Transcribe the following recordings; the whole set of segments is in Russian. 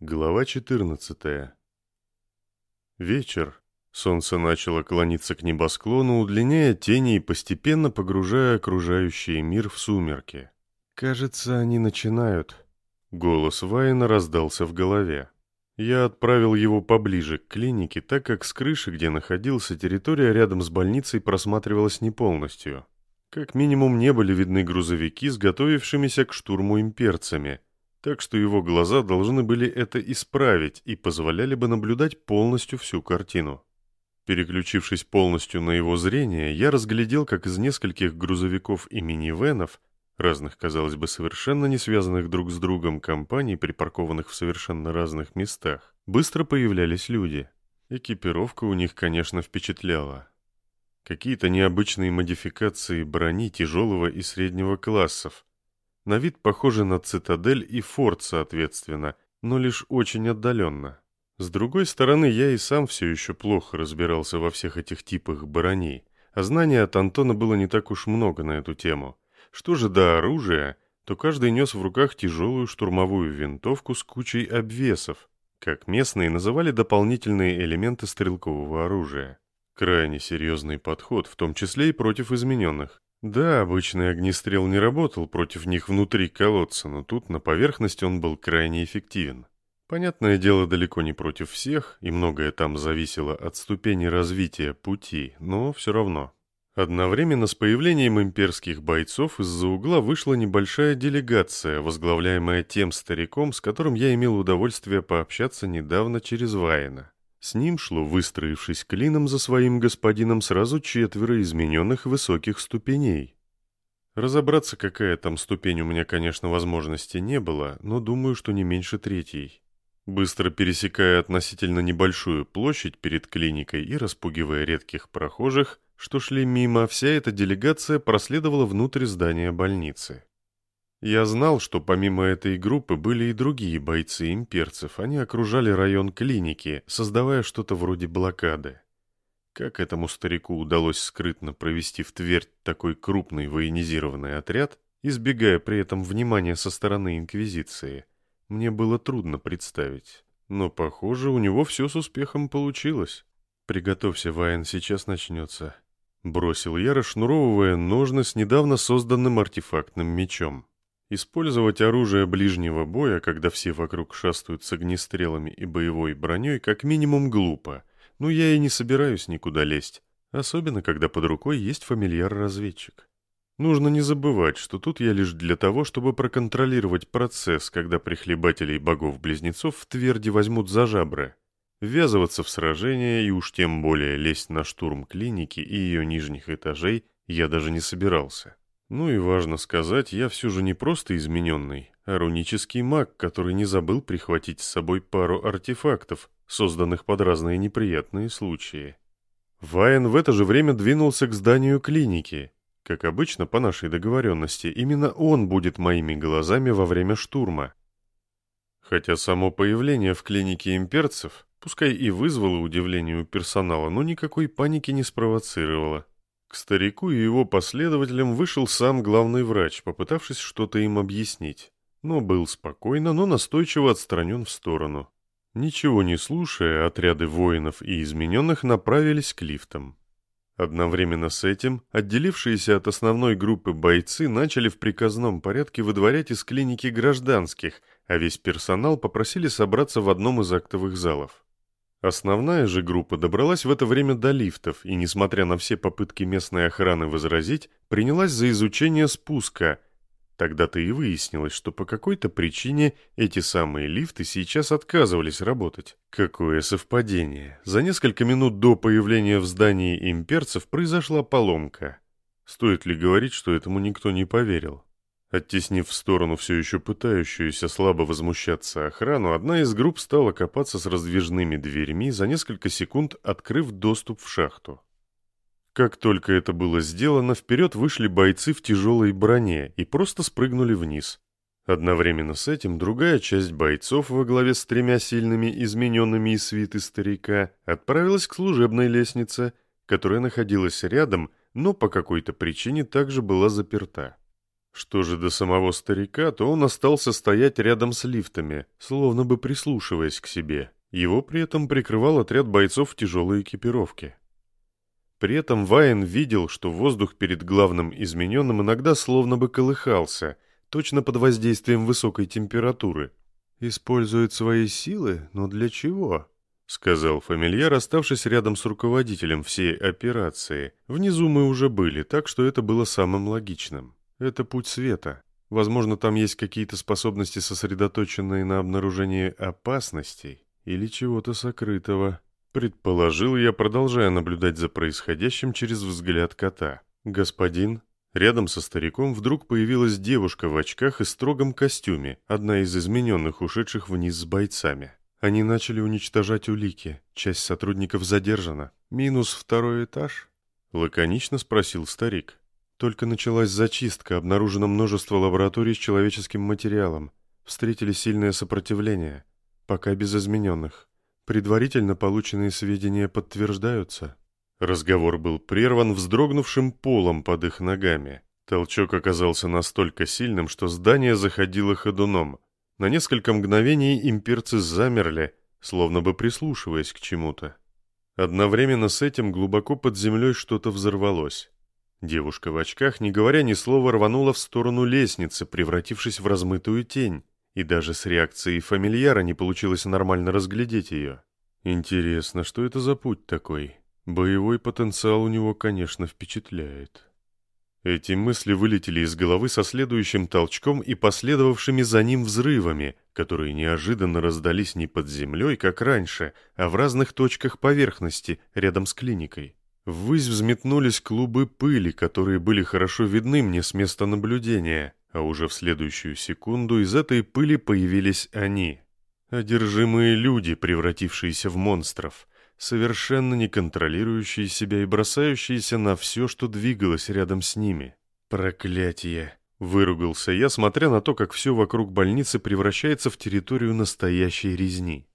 Глава 14. Вечер. Солнце начало клониться к небосклону, удлиняя тени и постепенно погружая окружающий мир в сумерки. «Кажется, они начинают». Голос Вайна раздался в голове. Я отправил его поближе к клинике, так как с крыши, где находился, территория рядом с больницей просматривалась не полностью. Как минимум не были видны грузовики с готовившимися к штурму имперцами – так что его глаза должны были это исправить и позволяли бы наблюдать полностью всю картину. Переключившись полностью на его зрение, я разглядел, как из нескольких грузовиков и минивенов, разных, казалось бы, совершенно не связанных друг с другом компаний, припаркованных в совершенно разных местах, быстро появлялись люди. Экипировка у них, конечно, впечатляла. Какие-то необычные модификации брони тяжелого и среднего классов, на вид похожи на цитадель и форт, соответственно, но лишь очень отдаленно. С другой стороны, я и сам все еще плохо разбирался во всех этих типах броней, а знания от Антона было не так уж много на эту тему. Что же до оружия, то каждый нес в руках тяжелую штурмовую винтовку с кучей обвесов, как местные называли дополнительные элементы стрелкового оружия. Крайне серьезный подход, в том числе и против измененных. Да, обычный огнестрел не работал против них внутри колодца, но тут на поверхности он был крайне эффективен. Понятное дело, далеко не против всех, и многое там зависело от ступени развития пути, но все равно. Одновременно с появлением имперских бойцов из-за угла вышла небольшая делегация, возглавляемая тем стариком, с которым я имел удовольствие пообщаться недавно через Вайна. С ним шло, выстроившись клином за своим господином, сразу четверо измененных высоких ступеней. Разобраться, какая там ступень у меня, конечно, возможности не было, но думаю, что не меньше третьей. Быстро пересекая относительно небольшую площадь перед клиникой и распугивая редких прохожих, что шли мимо, вся эта делегация проследовала внутрь здания больницы. Я знал, что помимо этой группы были и другие бойцы имперцев. Они окружали район клиники, создавая что-то вроде блокады. Как этому старику удалось скрытно провести в Тверь такой крупный военизированный отряд, избегая при этом внимания со стороны Инквизиции, мне было трудно представить. Но, похоже, у него все с успехом получилось. «Приготовься, Вайн, сейчас начнется», — бросил я, расшнуровывая ножны с недавно созданным артефактным мечом. Использовать оружие ближнего боя, когда все вокруг шастают с огнестрелами и боевой броней, как минимум глупо. Но я и не собираюсь никуда лезть, особенно когда под рукой есть фамильяр-разведчик. Нужно не забывать, что тут я лишь для того, чтобы проконтролировать процесс, когда прихлебателей богов-близнецов в тверди возьмут за жабры. Ввязываться в сражение и уж тем более лезть на штурм клиники и ее нижних этажей я даже не собирался. Ну и важно сказать, я все же не просто измененный, а рунический маг, который не забыл прихватить с собой пару артефактов, созданных под разные неприятные случаи. Вайн в это же время двинулся к зданию клиники. Как обычно, по нашей договоренности, именно он будет моими глазами во время штурма. Хотя само появление в клинике имперцев, пускай и вызвало удивление у персонала, но никакой паники не спровоцировало. К старику и его последователям вышел сам главный врач, попытавшись что-то им объяснить. Но был спокойно, но настойчиво отстранен в сторону. Ничего не слушая, отряды воинов и измененных направились к лифтам. Одновременно с этим отделившиеся от основной группы бойцы начали в приказном порядке выдворять из клиники гражданских, а весь персонал попросили собраться в одном из актовых залов. Основная же группа добралась в это время до лифтов и, несмотря на все попытки местной охраны возразить, принялась за изучение спуска. Тогда-то и выяснилось, что по какой-то причине эти самые лифты сейчас отказывались работать. Какое совпадение. За несколько минут до появления в здании имперцев произошла поломка. Стоит ли говорить, что этому никто не поверил? Оттеснив в сторону все еще пытающуюся слабо возмущаться охрану, одна из групп стала копаться с раздвижными дверьми, за несколько секунд открыв доступ в шахту. Как только это было сделано, вперед вышли бойцы в тяжелой броне и просто спрыгнули вниз. Одновременно с этим другая часть бойцов во главе с тремя сильными измененными из свиты старика отправилась к служебной лестнице, которая находилась рядом, но по какой-то причине также была заперта. Что же до самого старика, то он остался стоять рядом с лифтами, словно бы прислушиваясь к себе. Его при этом прикрывал отряд бойцов в тяжелой экипировке. При этом Вайн видел, что воздух перед главным измененным иногда словно бы колыхался, точно под воздействием высокой температуры. «Использует свои силы? Но для чего?» — сказал фамильяр, оставшись рядом с руководителем всей операции. Внизу мы уже были, так что это было самым логичным. Это путь света. Возможно, там есть какие-то способности, сосредоточенные на обнаружении опасностей или чего-то сокрытого. Предположил я, продолжая наблюдать за происходящим через взгляд кота. «Господин?» Рядом со стариком вдруг появилась девушка в очках и строгом костюме, одна из измененных, ушедших вниз с бойцами. Они начали уничтожать улики. Часть сотрудников задержана. Минус второй этаж? Лаконично спросил старик. Только началась зачистка, обнаружено множество лабораторий с человеческим материалом. Встретили сильное сопротивление. Пока без измененных. Предварительно полученные сведения подтверждаются. Разговор был прерван вздрогнувшим полом под их ногами. Толчок оказался настолько сильным, что здание заходило ходуном. На несколько мгновений имперцы замерли, словно бы прислушиваясь к чему-то. Одновременно с этим глубоко под землей что-то взорвалось. Девушка в очках, не говоря ни слова, рванула в сторону лестницы, превратившись в размытую тень и даже с реакцией фамильяра не получилось нормально разглядеть ее. Интересно, что это за путь такой? Боевой потенциал у него, конечно, впечатляет. Эти мысли вылетели из головы со следующим толчком и последовавшими за ним взрывами, которые неожиданно раздались не под землей, как раньше, а в разных точках поверхности, рядом с клиникой. Ввысь взметнулись клубы пыли, которые были хорошо видны мне с места наблюдения, а уже в следующую секунду из этой пыли появились они. Одержимые люди, превратившиеся в монстров, совершенно не контролирующие себя и бросающиеся на все, что двигалось рядом с ними. Проклятие! Выругался я, смотря на то, как все вокруг больницы превращается в территорию настоящей резни.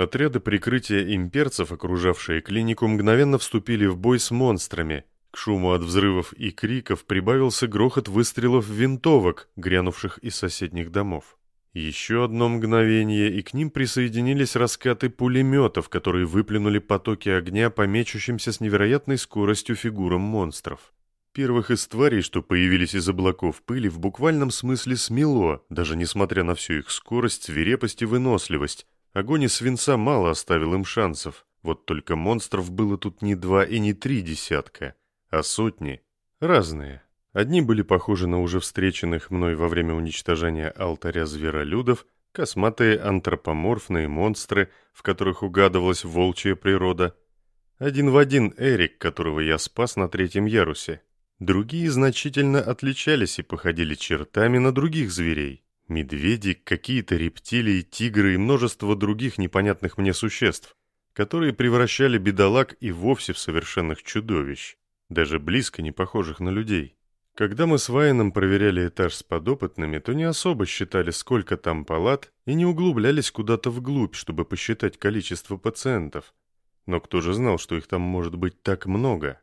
Отряды прикрытия имперцев, окружавшие клинику, мгновенно вступили в бой с монстрами, к шуму от взрывов и криков прибавился грохот выстрелов винтовок, грянувших из соседних домов. Еще одно мгновение, и к ним присоединились раскаты пулеметов, которые выплюнули потоки огня по мечущимся с невероятной скоростью фигурам монстров. Первых из тварей, что появились из облаков пыли, в буквальном смысле смело, даже несмотря на всю их скорость, свирепость и выносливость. Огонь из свинца мало оставил им шансов. Вот только монстров было тут не два и не три десятка а сотни разные. Одни были похожи на уже встреченных мной во время уничтожения алтаря зверолюдов, косматые антропоморфные монстры, в которых угадывалась волчья природа. Один в один Эрик, которого я спас на третьем ярусе. Другие значительно отличались и походили чертами на других зверей. Медведи, какие-то рептилии, тигры и множество других непонятных мне существ, которые превращали бедолаг и вовсе в совершенных чудовищ даже близко не похожих на людей. Когда мы с Вайном проверяли этаж с подопытными, то не особо считали, сколько там палат, и не углублялись куда-то вглубь, чтобы посчитать количество пациентов. Но кто же знал, что их там может быть так много?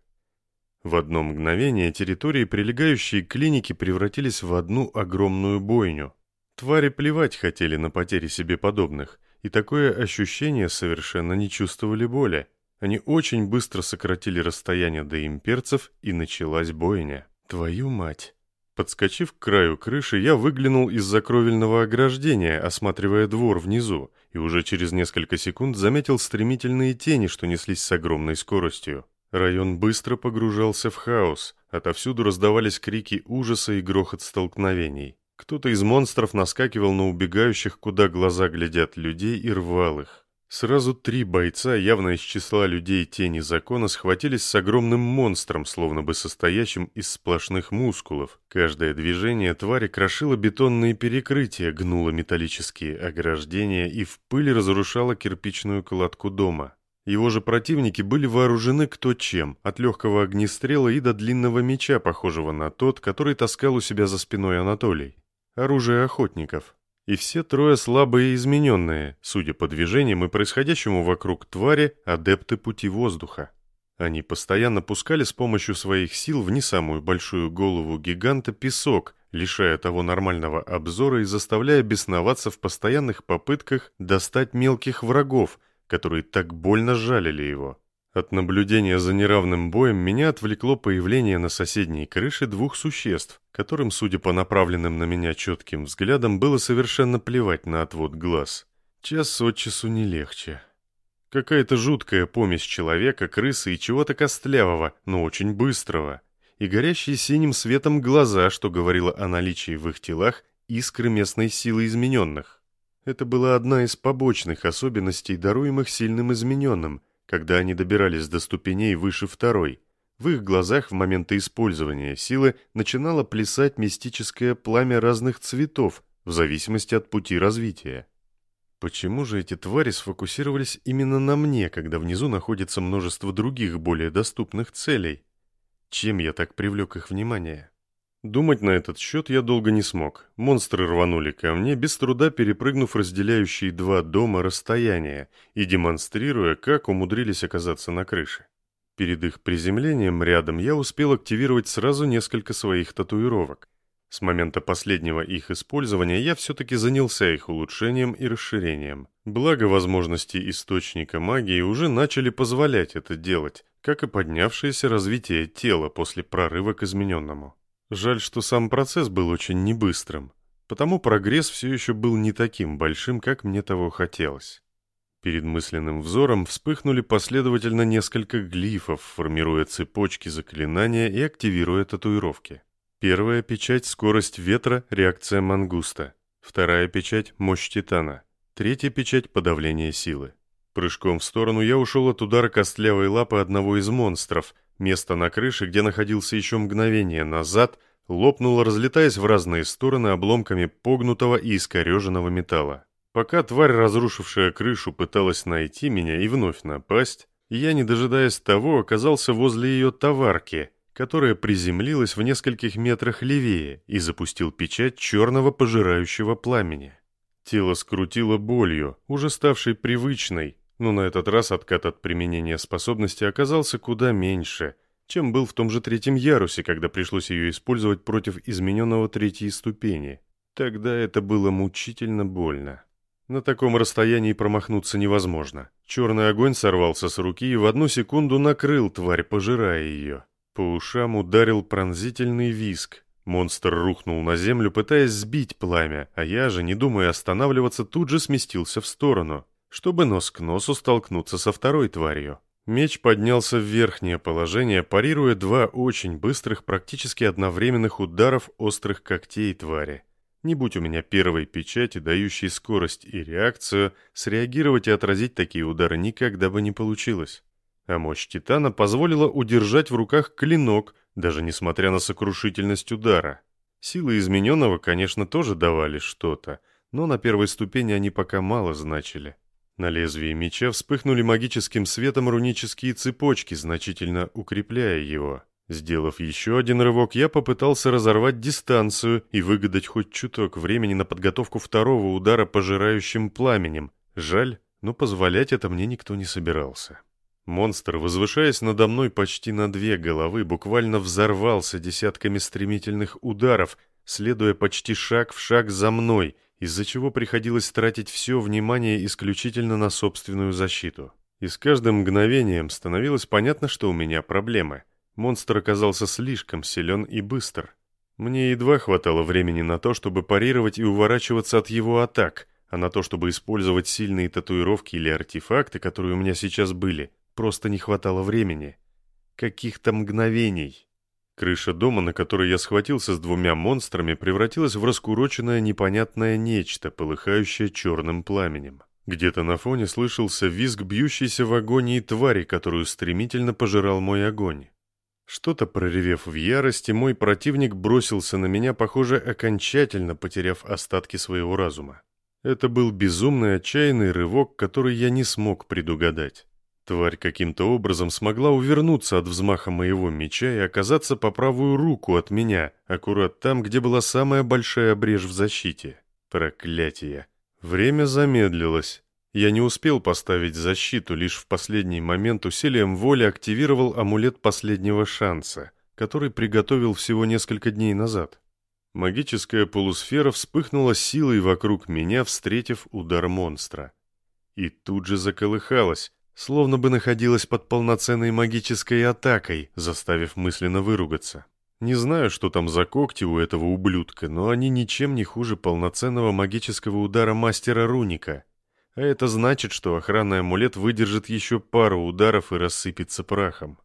В одно мгновение территории, прилегающие к клинике, превратились в одну огромную бойню. Твари плевать хотели на потери себе подобных, и такое ощущение совершенно не чувствовали боли. Они очень быстро сократили расстояние до имперцев, и началась бойня. Твою мать! Подскочив к краю крыши, я выглянул из-за кровельного ограждения, осматривая двор внизу, и уже через несколько секунд заметил стремительные тени, что неслись с огромной скоростью. Район быстро погружался в хаос, отовсюду раздавались крики ужаса и грохот столкновений. Кто-то из монстров наскакивал на убегающих, куда глаза глядят людей, и рвал их. Сразу три бойца, явно из числа людей тени закона, схватились с огромным монстром, словно бы состоящим из сплошных мускулов. Каждое движение твари крошило бетонные перекрытия, гнуло металлические ограждения и в пыли разрушало кирпичную кладку дома. Его же противники были вооружены кто чем, от легкого огнестрела и до длинного меча, похожего на тот, который таскал у себя за спиной Анатолий. Оружие охотников. И все трое слабые и измененные, судя по движениям и происходящему вокруг твари, адепты пути воздуха. Они постоянно пускали с помощью своих сил в не самую большую голову гиганта песок, лишая того нормального обзора и заставляя бесноваться в постоянных попытках достать мелких врагов, которые так больно жалили его. От наблюдения за неравным боем меня отвлекло появление на соседней крыше двух существ, которым, судя по направленным на меня четким взглядам, было совершенно плевать на отвод глаз. Час от часу не легче. Какая-то жуткая помесь человека, крысы и чего-то костлявого, но очень быстрого. И горящие синим светом глаза, что говорило о наличии в их телах искры местной силы измененных. Это была одна из побочных особенностей, даруемых сильным измененным, когда они добирались до ступеней выше второй. В их глазах в моменты использования силы начинало плясать мистическое пламя разных цветов в зависимости от пути развития. Почему же эти твари сфокусировались именно на мне, когда внизу находится множество других более доступных целей? Чем я так привлек их внимание? Думать на этот счет я долго не смог. Монстры рванули ко мне, без труда перепрыгнув разделяющие два дома расстояние и демонстрируя, как умудрились оказаться на крыше. Перед их приземлением рядом я успел активировать сразу несколько своих татуировок. С момента последнего их использования я все-таки занялся их улучшением и расширением. Благо возможности источника магии уже начали позволять это делать, как и поднявшееся развитие тела после прорыва к измененному. Жаль, что сам процесс был очень небыстрым, потому прогресс все еще был не таким большим, как мне того хотелось. Перед мысленным взором вспыхнули последовательно несколько глифов, формируя цепочки заклинания и активируя татуировки. Первая печать — скорость ветра, реакция мангуста. Вторая печать — мощь титана. Третья печать — подавление силы. Прыжком в сторону я ушел от удара костлявой лапы одного из монстров. Место на крыше, где находился еще мгновение назад, лопнуло, разлетаясь в разные стороны обломками погнутого и искореженного металла. Пока тварь, разрушившая крышу, пыталась найти меня и вновь напасть, я, не дожидаясь того, оказался возле ее товарки — которая приземлилась в нескольких метрах левее и запустил печать черного пожирающего пламени. Тело скрутило болью, уже ставшей привычной, но на этот раз откат от применения способности оказался куда меньше, чем был в том же третьем ярусе, когда пришлось ее использовать против измененного третьей ступени. Тогда это было мучительно больно. На таком расстоянии промахнуться невозможно. Черный огонь сорвался с руки и в одну секунду накрыл тварь, пожирая ее. По ушам ударил пронзительный виск. Монстр рухнул на землю, пытаясь сбить пламя, а я же, не думая останавливаться, тут же сместился в сторону, чтобы нос к носу столкнуться со второй тварью. Меч поднялся в верхнее положение, парируя два очень быстрых, практически одновременных ударов острых когтей твари. Не будь у меня первой печати, дающей скорость и реакцию, среагировать и отразить такие удары никогда бы не получилось а мощь Титана позволила удержать в руках клинок, даже несмотря на сокрушительность удара. Силы измененного, конечно, тоже давали что-то, но на первой ступени они пока мало значили. На лезвии меча вспыхнули магическим светом рунические цепочки, значительно укрепляя его. Сделав еще один рывок, я попытался разорвать дистанцию и выгадать хоть чуток времени на подготовку второго удара пожирающим пламенем. Жаль, но позволять это мне никто не собирался. Монстр, возвышаясь надо мной почти на две головы, буквально взорвался десятками стремительных ударов, следуя почти шаг в шаг за мной, из-за чего приходилось тратить все внимание исключительно на собственную защиту. И с каждым мгновением становилось понятно, что у меня проблемы. Монстр оказался слишком силен и быстр. Мне едва хватало времени на то, чтобы парировать и уворачиваться от его атак, а на то, чтобы использовать сильные татуировки или артефакты, которые у меня сейчас были, Просто не хватало времени. Каких-то мгновений. Крыша дома, на которой я схватился с двумя монстрами, превратилась в раскуроченное непонятное нечто, полыхающее черным пламенем. Где-то на фоне слышался визг бьющейся в агонии твари, которую стремительно пожирал мой огонь. Что-то проревев в ярости, мой противник бросился на меня, похоже, окончательно потеряв остатки своего разума. Это был безумный отчаянный рывок, который я не смог предугадать. Тварь каким-то образом смогла увернуться от взмаха моего меча и оказаться по правую руку от меня, аккурат там, где была самая большая брешь в защите. Проклятие. Время замедлилось. Я не успел поставить защиту, лишь в последний момент усилием воли активировал амулет последнего шанса, который приготовил всего несколько дней назад. Магическая полусфера вспыхнула силой вокруг меня, встретив удар монстра. И тут же заколыхалась, словно бы находилась под полноценной магической атакой, заставив мысленно выругаться. Не знаю, что там за когти у этого ублюдка, но они ничем не хуже полноценного магического удара мастера Руника. А это значит, что охранный амулет выдержит еще пару ударов и рассыпется прахом.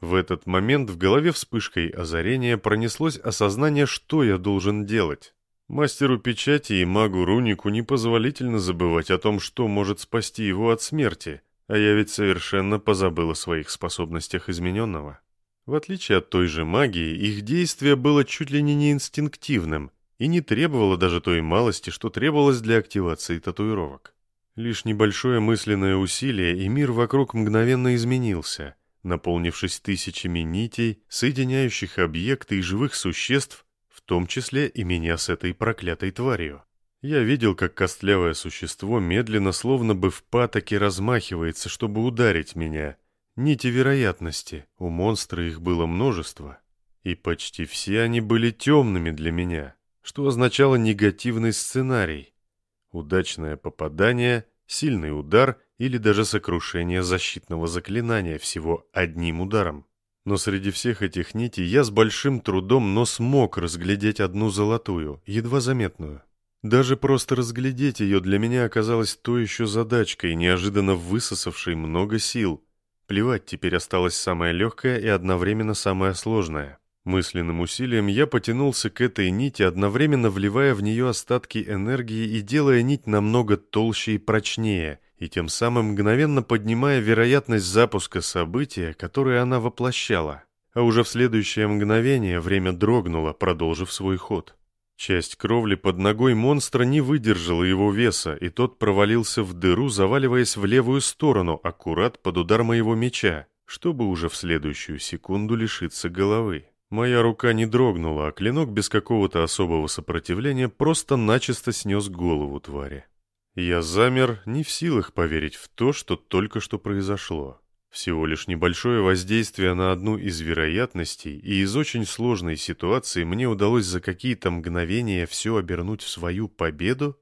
В этот момент в голове вспышкой озарения пронеслось осознание, что я должен делать. Мастеру печати и магу Рунику непозволительно забывать о том, что может спасти его от смерти, а я ведь совершенно позабыл о своих способностях измененного. В отличие от той же магии, их действие было чуть ли не инстинктивным и не требовало даже той малости, что требовалось для активации татуировок. Лишь небольшое мысленное усилие, и мир вокруг мгновенно изменился, наполнившись тысячами нитей, соединяющих объекты и живых существ, в том числе и меня с этой проклятой тварью. Я видел, как костлявое существо медленно, словно бы в патоке, размахивается, чтобы ударить меня — Нити вероятности, у монстра их было множество, и почти все они были темными для меня, что означало негативный сценарий. Удачное попадание, сильный удар или даже сокрушение защитного заклинания всего одним ударом. Но среди всех этих нитей я с большим трудом, но смог разглядеть одну золотую, едва заметную. Даже просто разглядеть ее для меня оказалось то еще задачкой, неожиданно высосавшей много сил, Плевать теперь осталось самое легкое и одновременно самое сложное. Мысленным усилием я потянулся к этой нити, одновременно вливая в нее остатки энергии и делая нить намного толще и прочнее, и тем самым мгновенно поднимая вероятность запуска события, которое она воплощала. А уже в следующее мгновение время дрогнуло, продолжив свой ход. Часть кровли под ногой монстра не выдержала его веса, и тот провалился в дыру, заваливаясь в левую сторону, аккурат под удар моего меча, чтобы уже в следующую секунду лишиться головы. Моя рука не дрогнула, а клинок без какого-то особого сопротивления просто начисто снес голову твари. Я замер, не в силах поверить в то, что только что произошло. Всего лишь небольшое воздействие на одну из вероятностей, и из очень сложной ситуации мне удалось за какие-то мгновения все обернуть в свою победу?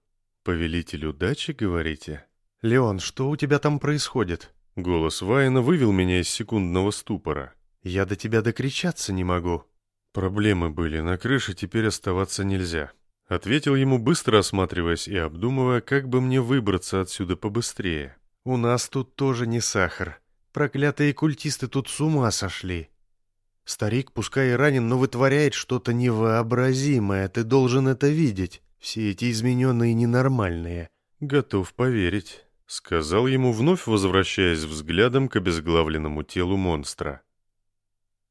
Повелитель удачи, говорите? «Леон, что у тебя там происходит?» Голос Вайна вывел меня из секундного ступора. «Я до тебя докричаться не могу». «Проблемы были, на крыше теперь оставаться нельзя», — ответил ему, быстро осматриваясь и обдумывая, как бы мне выбраться отсюда побыстрее. «У нас тут тоже не сахар», Проклятые культисты тут с ума сошли. Старик, пускай и ранен, но вытворяет что-то невообразимое. Ты должен это видеть. Все эти измененные ненормальные. Готов поверить, сказал ему, вновь возвращаясь взглядом к обезглавленному телу монстра.